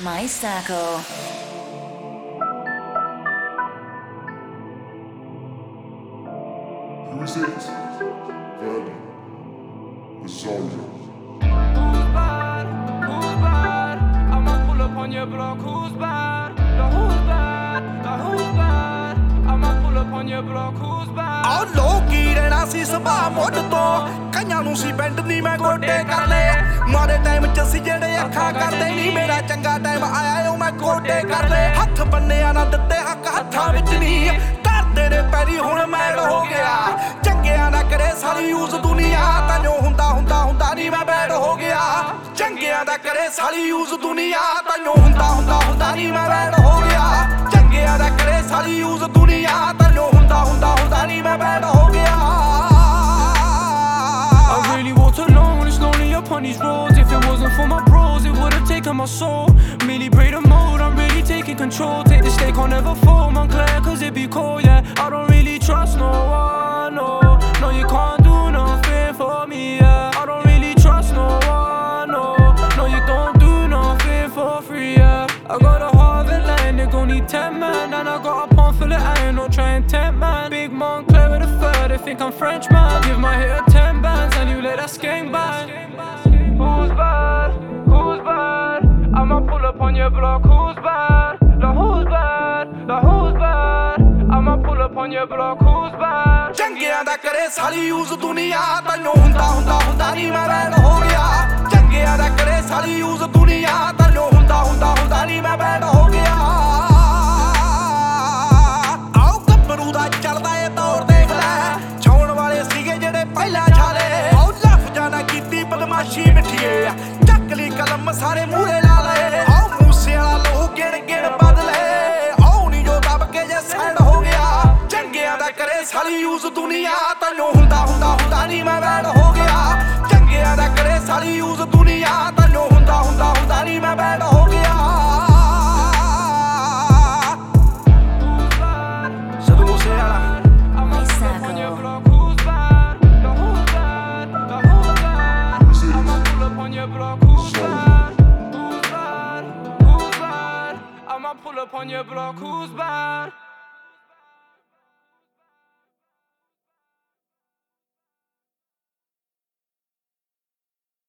My Circle. Who's it? Verdi. Rosario. Who's bad? Who's bad? I'ma pull up on your block. Who's bad? The who's bad? The who's bad? I'ma pull up on your block. Who's bad? ਆ ਲੋਕੀ ਰਹਿਣਾ ਸੀ ਸਭਾ ਮੁੱਢ ਤੋਂ ਕਈਆਂ ਨੂੰ ਸੀ band ਨਹੀਂ ਮੈਂ ਗੋਡੇ ਕਰ ਲਿਆ ਮਾਰੇ ਟਾਈਮ ਚ ਅਸੀਂ ਜਿਹੜੇ ਅੱਖਾਂ ਕਰਦੇ ਨਹੀਂ ਮੇਰਾ ਚੰਗਾ ਟਾਈਮ ਆਇਆ ਓ ਮੈਂ ਕੋਟੇ ਕਰ ਲੈ ਹੱਥ ਬੰਨਿਆ ਨਾ ਦਿੱਤੇ ਹੱਕ ਹੱਥਾਂ ਵਿੱਚ ਨਹੀਂ ਕਰਦੇ ਨੇ ਪੈਰੀ ਹੁਣ ਮੈਲ ਹੋ ਗਿਆ ਚੰਗਿਆ ਨਾ ਕਰੇ ਸਾਰੀ ਯੂਜ਼ ਦੁਨੀਆ ਤਾਂ ਜੋ ਹੁੰਦਾ ਹੁੰਦਾ ਹੁੰਦਾ ਨਹੀਂ ਮੈਂ ਬੈਡ ਹੋ ਗਿਆ ਚੰਗਿਆ ਦਾ ਕਰੇ ਸਾਰੀ ਯੂਜ਼ ਦੁਨੀਆ ਤਾਂ ਜੋ ਹੁੰਦਾ ਹੁੰਦਾ ਹੁੰਦਾ ਨਹੀਂ ਮੈਂ ਬੈਡ ਹੋ ਗਿਆ ਚੰਗਿਆ ਦਾ ਕਰੇ ਸਾਰੀ ਯੂਜ਼ ਦੁਨੀਆ ਤਾਂ ਜੋ ਹੁੰਦਾ ਹੁੰਦਾ ਹੁੰਦਾ ਨਹੀਂ ਮੈਂ ਬੈਡ ਹੋ ਗਿਆ I really walked alone when it's lonely upon these roads my soul. Merely break the mold, I'm really taking control. Take the stake, I'll never fold, Montclair, cause it be cold, yeah. I don't really trust no one, no. No, you can't do nothing for me, yeah. I don't really trust no one, no. No, you don't do nothing for free, yeah. I got a Harvard line, they gon' need 10 man. And I got a pound full of iron, no try ten man. Big Montclair with a the fur, they think I'm French man. Give my hit a 10 bands, and you let that skate. your block, who's bad? Like who's bad? Like who's bad? I'ma pull up on your block, who's bad? ਚੰਗਿਆਂ ਦਾ ਕਰੇ ਸਾਰੀ use ਦੁਨੀਆ ਤੈਨੂੰ ਹੁੰਦਾ ਹੁੰਦਾ ਹੁੰਦਾ ਨਹੀਂ ਮੈਂ ban ਹੋ ਗਿਆ ਚੰਗਿਆਂ ਦਾ ਕਰੇ ਸਾਰੀ ਯੂਜ਼ ਦੁਨੀਆ ਤੈਨੂੰ ਹੁੰਦਾ ਹੁੰਦਾ ਹੁੰਦਾ ਨਹੀਂ ਮੈਂ ਬੈਨ ਹੋ ਗਿਆ ਆਓ ਕੱਪਰੂ ਦਾ ਚੱਲਦਾ ਏ ਤੌਰ ਦੇਖ ਲੈ ਛਾਉਣ ਵਾਲੇ ਸੀਗੇ ਜਿਹੜੇ ਪਹਿਲਾਂ ਛਾਲੇ ਬਹੁਤ ਲਫ਼ਜ਼ਾਂ ਨਾਲ ਕੀਤੀ ਬਦਮਾਸ਼ੀ ਮਿੱਠੀਏ ਚੱਕ ਲਈ ਕਲਮ ਸਾਰੇ ਮੂਰੇ ਕਰੇ ਸਾਲੀ ਯੂਜ਼ ਦੁਨੀਆ ਤੈਨੂੰ ਹੁੰਦਾ ਹੁੰਦਾ ਹੁੰਦਾ ਨਹੀਂ ਮੈਂ ਬੈਡ ਹੋ ਗਿਆ ਚੰਗਿਆਂ ਦਾ ਕਰੇ ਸਾਲੀ ਯੂਜ਼ ਦੁਨੀਆ ਤੈਨੂੰ ਹੁੰਦਾ ਹੁੰਦਾ ਹੁੰਦਾ ਨਹੀਂ ਮੈਂ ਬੈਡ ਹੋ ਗਿਆ Pull up on your block, who's bad?